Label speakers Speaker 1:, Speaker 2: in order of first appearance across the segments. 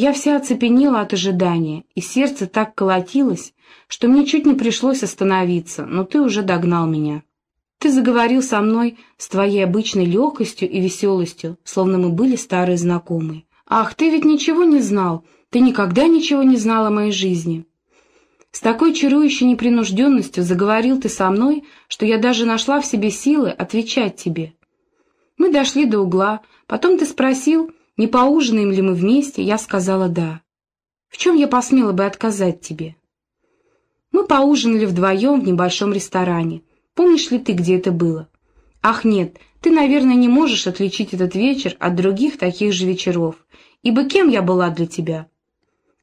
Speaker 1: Я вся оцепенела от ожидания, и сердце так колотилось, что мне чуть не пришлось остановиться, но ты уже догнал меня. Ты заговорил со мной с твоей обычной легкостью и веселостью, словно мы были старые знакомые. Ах, ты ведь ничего не знал, ты никогда ничего не знал о моей жизни. С такой чарующей непринужденностью заговорил ты со мной, что я даже нашла в себе силы отвечать тебе. Мы дошли до угла, потом ты спросил, не поужинаем ли мы вместе, я сказала «да». В чем я посмела бы отказать тебе? Мы поужинали вдвоем в небольшом ресторане. Помнишь ли ты, где это было? Ах, нет, ты, наверное, не можешь отличить этот вечер от других таких же вечеров, ибо кем я была для тебя?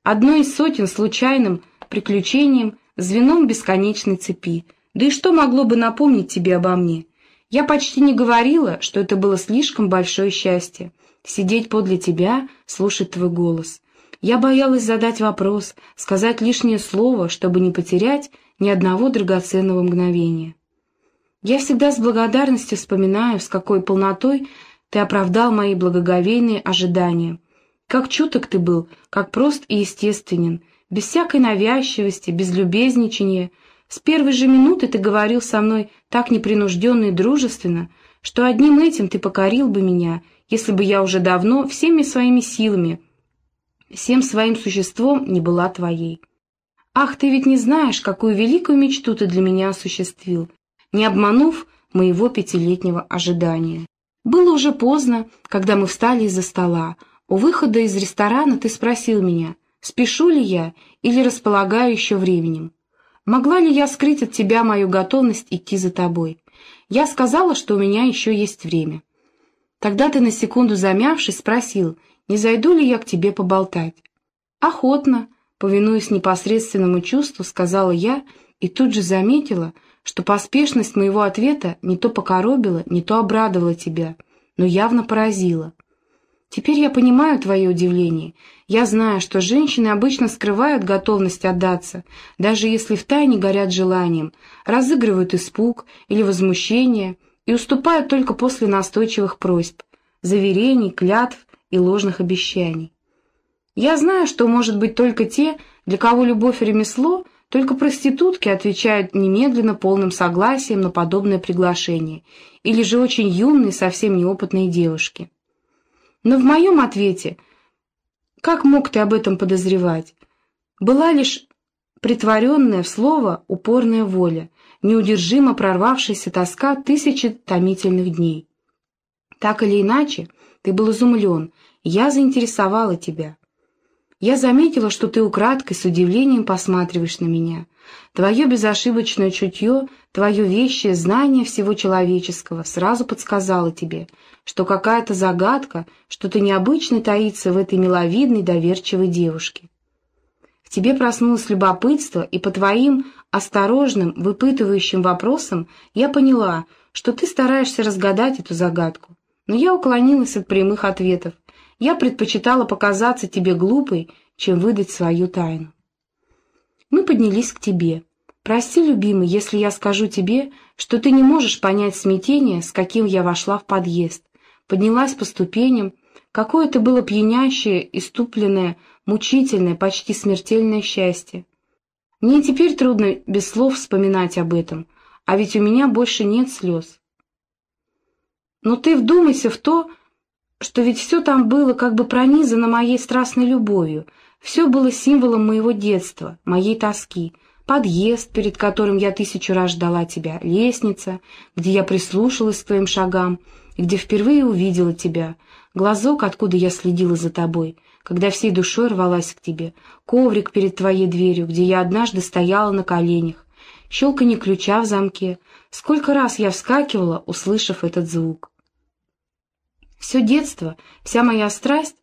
Speaker 1: Одной из сотен случайным приключением, звеном бесконечной цепи. Да и что могло бы напомнить тебе обо мне? Я почти не говорила, что это было слишком большое счастье — сидеть подле тебя, слушать твой голос. Я боялась задать вопрос, сказать лишнее слово, чтобы не потерять ни одного драгоценного мгновения. Я всегда с благодарностью вспоминаю, с какой полнотой ты оправдал мои благоговейные ожидания. Как чуток ты был, как прост и естественен, без всякой навязчивости, без любезничания. С первой же минуты ты говорил со мной так непринужденно и дружественно, что одним этим ты покорил бы меня, если бы я уже давно всеми своими силами, всем своим существом не была твоей. Ах, ты ведь не знаешь, какую великую мечту ты для меня осуществил, не обманув моего пятилетнего ожидания. Было уже поздно, когда мы встали из-за стола. У выхода из ресторана ты спросил меня, спешу ли я или располагаю еще временем. Могла ли я скрыть от тебя мою готовность идти за тобой? Я сказала, что у меня еще есть время. Тогда ты на секунду замявшись спросил, не зайду ли я к тебе поболтать. Охотно, повинуясь непосредственному чувству, сказала я и тут же заметила, что поспешность моего ответа не то покоробила, не то обрадовала тебя, но явно поразила. Теперь я понимаю твое удивление. Я знаю, что женщины обычно скрывают готовность отдаться, даже если втайне горят желанием, разыгрывают испуг или возмущение и уступают только после настойчивых просьб, заверений, клятв и ложных обещаний. Я знаю, что, может быть, только те, для кого любовь и ремесло — только проститутки отвечают немедленно полным согласием на подобное приглашение, или же очень юные, совсем неопытные девушки. Но в моем ответе, как мог ты об этом подозревать, была лишь притворенная в слово упорная воля, неудержимо прорвавшаяся тоска тысячи томительных дней. Так или иначе, ты был изумлен, я заинтересовала тебя. Я заметила, что ты украдкой с удивлением посматриваешь на меня. Твое безошибочное чутье, твое вещее знание всего человеческого сразу подсказало тебе, что какая-то загадка, что-то необычное таится в этой миловидной, доверчивой девушке. В тебе проснулось любопытство, и по твоим осторожным, выпытывающим вопросам я поняла, что ты стараешься разгадать эту загадку. Но я уклонилась от прямых ответов, я предпочитала показаться тебе глупой, чем выдать свою тайну. Мы поднялись к тебе. Прости, любимый, если я скажу тебе, что ты не можешь понять смятение, с каким я вошла в подъезд, поднялась по ступеням, какое это было пьянящее, иступленное, мучительное, почти смертельное счастье. Мне теперь трудно без слов вспоминать об этом, а ведь у меня больше нет слез. Но ты вдумайся в то, что ведь все там было как бы пронизано моей страстной любовью, все было символом моего детства, моей тоски. Подъезд, перед которым я тысячу раз ждала тебя, лестница, где я прислушалась к твоим шагам, и где впервые увидела тебя, глазок, откуда я следила за тобой, когда всей душой рвалась к тебе, коврик перед твоей дверью, где я однажды стояла на коленях, щелканье ключа в замке. Сколько раз я вскакивала, услышав этот звук. Все детство, вся моя страсть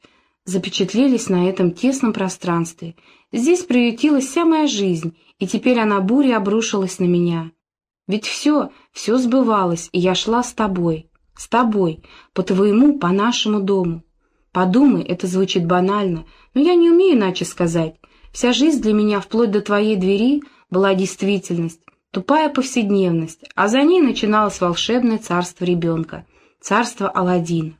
Speaker 1: запечатлелись на этом тесном пространстве. Здесь приютилась вся моя жизнь, и теперь она бурей обрушилась на меня. Ведь все, все сбывалось, и я шла с тобой, с тобой, по твоему, по нашему дому. Подумай, это звучит банально, но я не умею иначе сказать. Вся жизнь для меня, вплоть до твоей двери, была действительность, тупая повседневность, а за ней начиналось волшебное царство ребенка, царство Аладдина.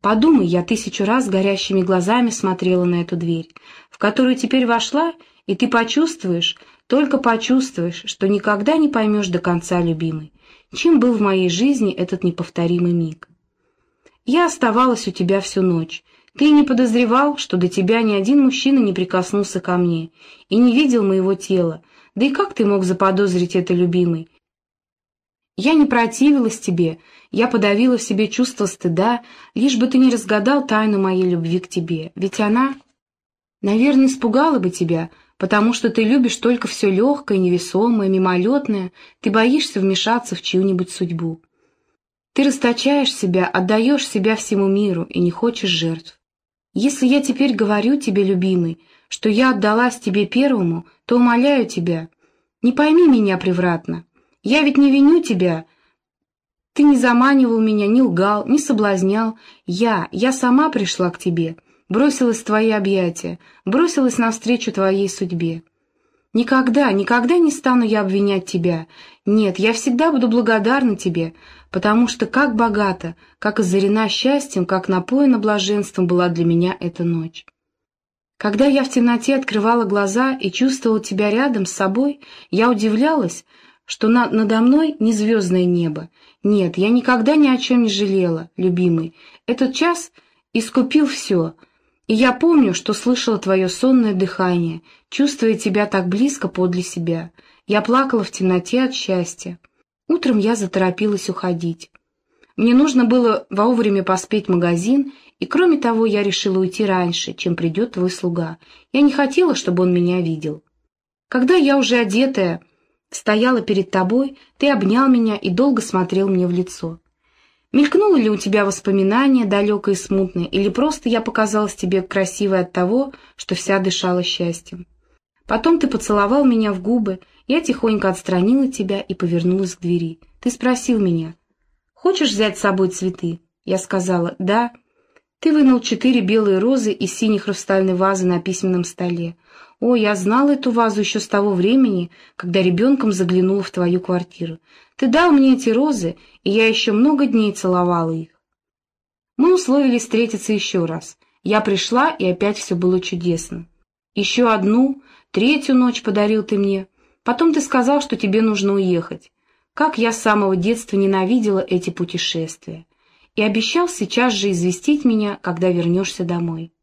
Speaker 1: Подумай, я тысячу раз горящими глазами смотрела на эту дверь, в которую теперь вошла, и ты почувствуешь, только почувствуешь, что никогда не поймешь до конца, любимый, чем был в моей жизни этот неповторимый миг. Я оставалась у тебя всю ночь. Ты не подозревал, что до тебя ни один мужчина не прикоснулся ко мне и не видел моего тела. Да и как ты мог заподозрить это, любимый? Я не противилась тебе, я подавила в себе чувство стыда, лишь бы ты не разгадал тайну моей любви к тебе. Ведь она, наверное, испугала бы тебя, потому что ты любишь только все легкое, невесомое, мимолетное, ты боишься вмешаться в чью-нибудь судьбу. Ты расточаешь себя, отдаешь себя всему миру и не хочешь жертв. Если я теперь говорю тебе, любимый, что я отдалась тебе первому, то умоляю тебя, не пойми меня превратно. Я ведь не виню тебя. Ты не заманивал меня, не лгал, не соблазнял. Я, я сама пришла к тебе, бросилась в твои объятия, бросилась навстречу твоей судьбе. Никогда, никогда не стану я обвинять тебя. Нет, я всегда буду благодарна тебе, потому что как богата, как озарена счастьем, как напоена блаженством была для меня эта ночь. Когда я в темноте открывала глаза и чувствовала тебя рядом с собой, я удивлялась, что на надо мной не звездное небо. Нет, я никогда ни о чем не жалела, любимый. Этот час искупил все — и я помню, что слышала твое сонное дыхание, чувствуя тебя так близко подле себя. Я плакала в темноте от счастья. Утром я заторопилась уходить. Мне нужно было вовремя поспеть в магазин, и кроме того я решила уйти раньше, чем придет твой слуга. Я не хотела, чтобы он меня видел. Когда я уже одетая стояла перед тобой, ты обнял меня и долго смотрел мне в лицо. Мелькнуло ли у тебя воспоминание далекое и смутное, или просто я показалась тебе красивой от того, что вся дышала счастьем? Потом ты поцеловал меня в губы, я тихонько отстранила тебя и повернулась к двери. Ты спросил меня, «Хочешь взять с собой цветы?» Я сказала, «Да». Ты вынул четыре белые розы из синей хрустальной вазы на письменном столе. О, я знала эту вазу еще с того времени, когда ребенком заглянула в твою квартиру. Ты дал мне эти розы, и я еще много дней целовала их. Мы условились встретиться еще раз. Я пришла, и опять все было чудесно. Еще одну, третью ночь подарил ты мне. Потом ты сказал, что тебе нужно уехать. Как я с самого детства ненавидела эти путешествия. И обещал сейчас же известить меня, когда вернешься домой.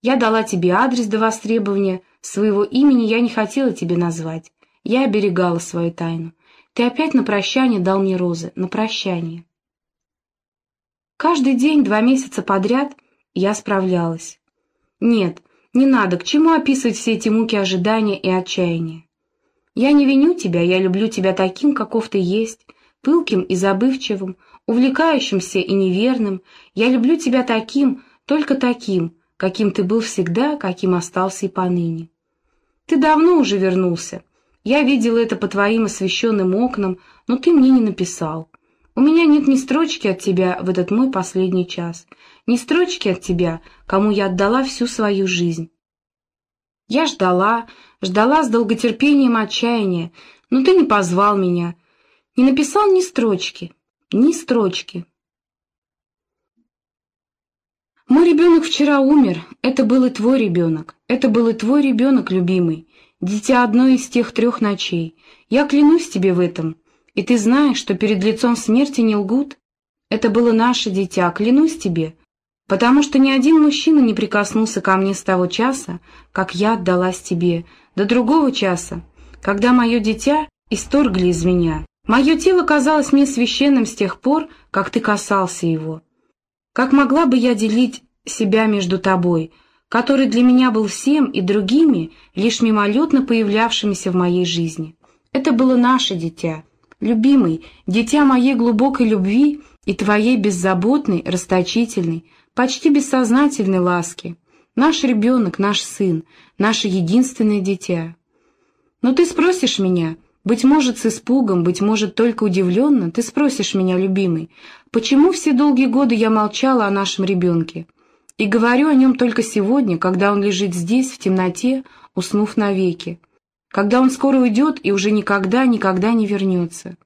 Speaker 1: Я дала тебе адрес до востребования, своего имени я не хотела тебе назвать. Я оберегала свою тайну. Ты опять на прощание дал мне розы, на прощание. Каждый день, два месяца подряд, я справлялась. Нет, не надо, к чему описывать все эти муки ожидания и отчаяния. Я не виню тебя, я люблю тебя таким, каков ты есть, пылким и забывчивым, увлекающимся и неверным. Я люблю тебя таким, только таким, каким ты был всегда, каким остался и поныне. Ты давно уже вернулся, я видела это по твоим освещенным окнам, но ты мне не написал. У меня нет ни строчки от тебя в этот мой последний час, ни строчки от тебя, кому я отдала всю свою жизнь. Я ждала, ждала с долготерпением отчаяния, но ты не позвал меня, не написал ни строчки, ни строчки. Мой ребенок вчера умер, это был и твой ребенок, это был и твой ребенок, любимый, дитя одной из тех трех ночей. Я клянусь тебе в этом, и ты знаешь, что перед лицом смерти не лгут. Это было наше дитя, клянусь тебе, потому что ни один мужчина не прикоснулся ко мне с того часа, как я отдалась тебе, до другого часа, когда мое дитя исторгли из меня. Мое тело казалось мне священным с тех пор, как ты касался его. Как могла бы я делить себя между тобой, который для меня был всем и другими, лишь мимолетно появлявшимися в моей жизни. Это было наше дитя, любимый, дитя моей глубокой любви и твоей беззаботной, расточительной, почти бессознательной ласки. Наш ребенок, наш сын, наше единственное дитя. Но ты спросишь меня, быть может, с испугом, быть может, только удивленно, ты спросишь меня, любимый, почему все долгие годы я молчала о нашем ребенке? И говорю о нем только сегодня, когда он лежит здесь, в темноте, уснув навеки. Когда он скоро уйдет и уже никогда, никогда не вернется.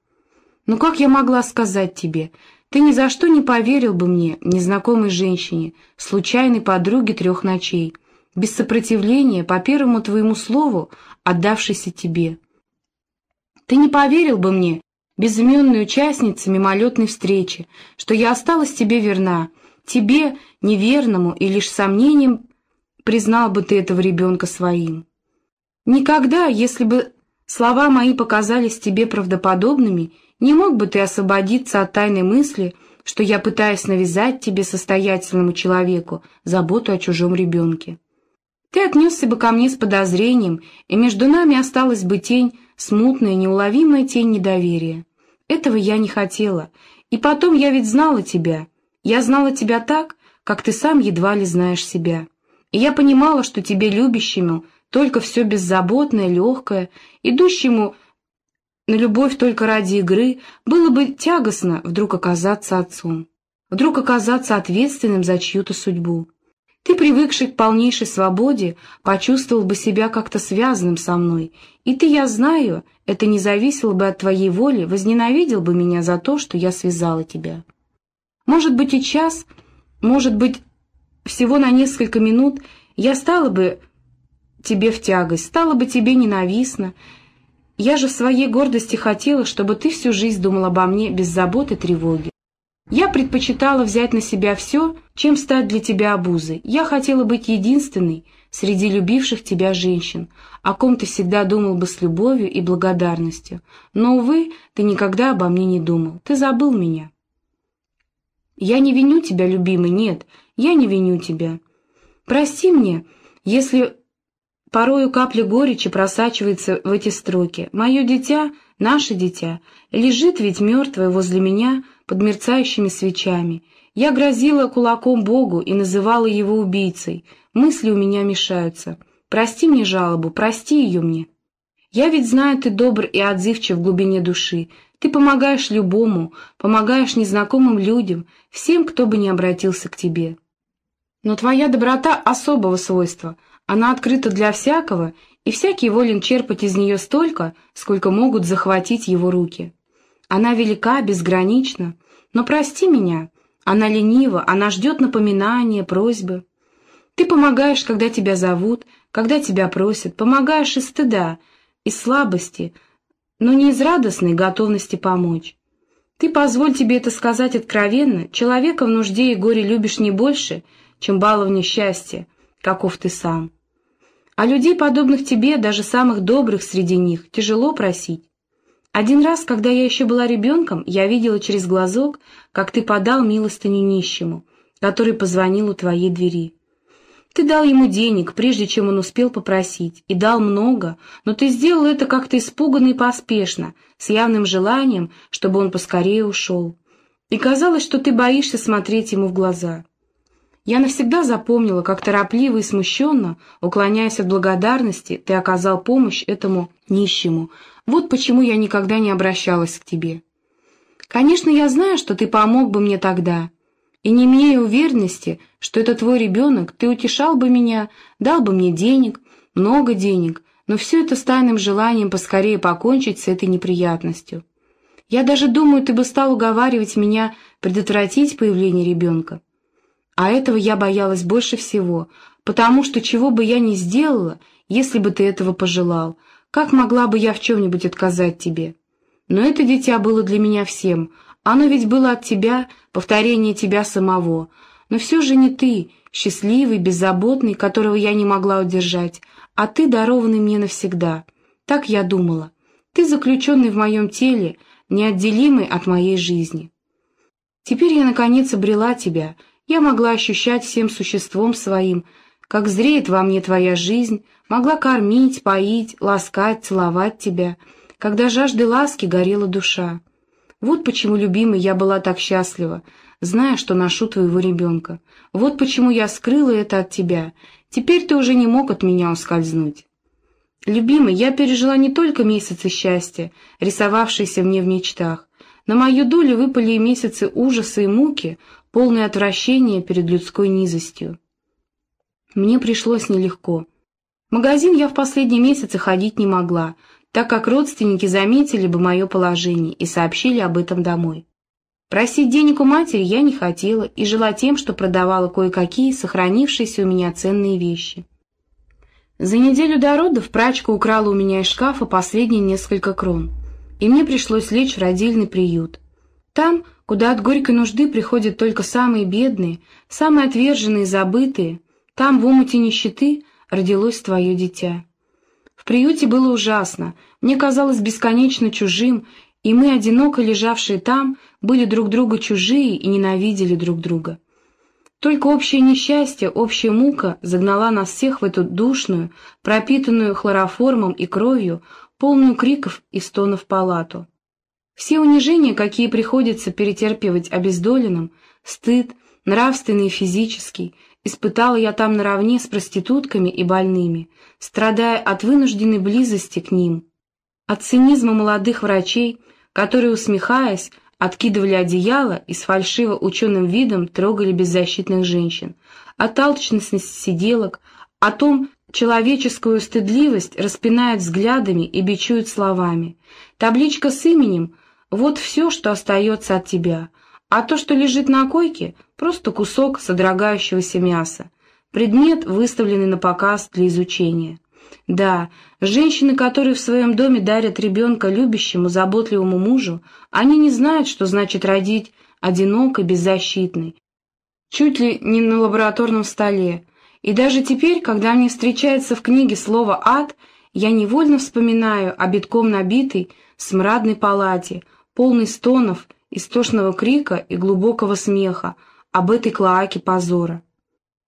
Speaker 1: Но как я могла сказать тебе? Ты ни за что не поверил бы мне, незнакомой женщине, случайной подруге трех ночей, без сопротивления, по первому твоему слову, отдавшейся тебе. Ты не поверил бы мне, безыменной участнице мимолетной встречи, что я осталась тебе верна, тебе, неверному, и лишь сомнением признал бы ты этого ребенка своим. Никогда, если бы слова мои показались тебе правдоподобными, не мог бы ты освободиться от тайной мысли, что я пытаюсь навязать тебе, состоятельному человеку, заботу о чужом ребенке. Ты отнесся бы ко мне с подозрением, и между нами осталась бы тень, смутная, неуловимая тень недоверия. Этого я не хотела. И потом я ведь знала тебя. Я знала тебя так, как ты сам едва ли знаешь себя. И я понимала, что тебе любящему только все беззаботное, легкое, идущему на любовь только ради игры, было бы тягостно вдруг оказаться отцом, вдруг оказаться ответственным за чью-то судьбу. Ты, привыкший к полнейшей свободе, почувствовал бы себя как-то связанным со мной, и ты, я знаю, это не зависело бы от твоей воли, возненавидел бы меня за то, что я связала тебя. Может быть, и час, может быть, всего на несколько минут я стала бы тебе в тягость, стала бы тебе ненавистна. Я же в своей гордости хотела, чтобы ты всю жизнь думал обо мне без забот и тревоги. Я предпочитала взять на себя все, чем стать для тебя обузой. Я хотела быть единственной среди любивших тебя женщин, о ком ты всегда думал бы с любовью и благодарностью. Но, увы, ты никогда обо мне не думал. Ты забыл меня. Я не виню тебя, любимый, нет, я не виню тебя. Прости мне, если порою капля горечи просачивается в эти строки. Мое дитя, наше дитя, лежит ведь мертвое возле меня, — под мерцающими свечами. Я грозила кулаком Богу и называла его убийцей. Мысли у меня мешаются. Прости мне жалобу, прости ее мне. Я ведь знаю, ты добр и отзывчив в глубине души. Ты помогаешь любому, помогаешь незнакомым людям, всем, кто бы не обратился к тебе. Но твоя доброта особого свойства. Она открыта для всякого, и всякий волен черпать из нее столько, сколько могут захватить его руки. Она велика, безгранична, но прости меня, она ленива, она ждет напоминания, просьбы. Ты помогаешь, когда тебя зовут, когда тебя просят, помогаешь из стыда, из слабости, но не из радостной готовности помочь. Ты, позволь тебе это сказать откровенно, человека в нужде и горе любишь не больше, чем баловня счастья, каков ты сам. А людей, подобных тебе, даже самых добрых среди них, тяжело просить. Один раз, когда я еще была ребенком, я видела через глазок, как ты подал милостыню нищему, который позвонил у твоей двери. Ты дал ему денег, прежде чем он успел попросить, и дал много, но ты сделал это как-то испуганно и поспешно, с явным желанием, чтобы он поскорее ушел. И казалось, что ты боишься смотреть ему в глаза. Я навсегда запомнила, как торопливо и смущенно, уклоняясь от благодарности, ты оказал помощь этому нищему, вот почему я никогда не обращалась к тебе. Конечно, я знаю, что ты помог бы мне тогда, и не имея уверенности, что это твой ребенок, ты утешал бы меня, дал бы мне денег, много денег, но все это с тайным желанием поскорее покончить с этой неприятностью. Я даже думаю, ты бы стал уговаривать меня предотвратить появление ребенка. А этого я боялась больше всего, потому что чего бы я ни сделала, если бы ты этого пожелал, как могла бы я в чем-нибудь отказать тебе? Но это дитя было для меня всем. Оно ведь было от тебя, повторение тебя самого. Но все же не ты, счастливый, беззаботный, которого я не могла удержать, а ты, дарованный мне навсегда. Так я думала. Ты заключенный в моем теле, неотделимый от моей жизни. Теперь я, наконец, обрела тебя. Я могла ощущать всем существом своим, как зреет во мне твоя жизнь, могла кормить, поить, ласкать, целовать тебя, когда жаждой ласки горела душа. Вот почему, любимый, я была так счастлива, зная, что ношу твоего ребенка. Вот почему я скрыла это от тебя. Теперь ты уже не мог от меня ускользнуть. Любимый, я пережила не только месяцы счастья, рисовавшиеся мне в мечтах. На мою долю выпали и месяцы ужаса и муки, полные отвращения перед людской низостью. Мне пришлось нелегко. Магазин я в последние месяцы ходить не могла, так как родственники заметили бы мое положение и сообщили об этом домой. Просить денег у матери я не хотела и жила тем, что продавала кое-какие сохранившиеся у меня ценные вещи. За неделю до родов прачка украла у меня из шкафа последние несколько крон, и мне пришлось лечь в родильный приют. Там, куда от горькой нужды приходят только самые бедные, самые отверженные и забытые, там, в омуте нищеты, родилось твое дитя. В приюте было ужасно, мне казалось бесконечно чужим, и мы, одиноко лежавшие там, были друг друга чужие и ненавидели друг друга. Только общее несчастье, общая мука загнала нас всех в эту душную, пропитанную хлороформом и кровью, полную криков и стонов палату. Все унижения, какие приходится перетерпевать обездоленным, стыд, нравственный и физический, испытала я там наравне с проститутками и больными, страдая от вынужденной близости к ним, от цинизма молодых врачей, которые, усмехаясь, откидывали одеяло и с фальшиво ученым видом трогали беззащитных женщин, от алчности сиделок, о том, человеческую стыдливость распинают взглядами и бичуют словами. Табличка с именем — вот все, что остается от тебя, а то, что лежит на койке — просто кусок содрогающегося мяса, предмет, выставленный на показ для изучения. Да, женщины, которые в своем доме дарят ребенка любящему, заботливому мужу, они не знают, что значит родить одинокой, беззащитной, чуть ли не на лабораторном столе. И даже теперь, когда мне встречается в книге слово «ад», я невольно вспоминаю о битком набитой, смрадной палате, полной стонов, истошного крика и глубокого смеха, об этой клоаке позора.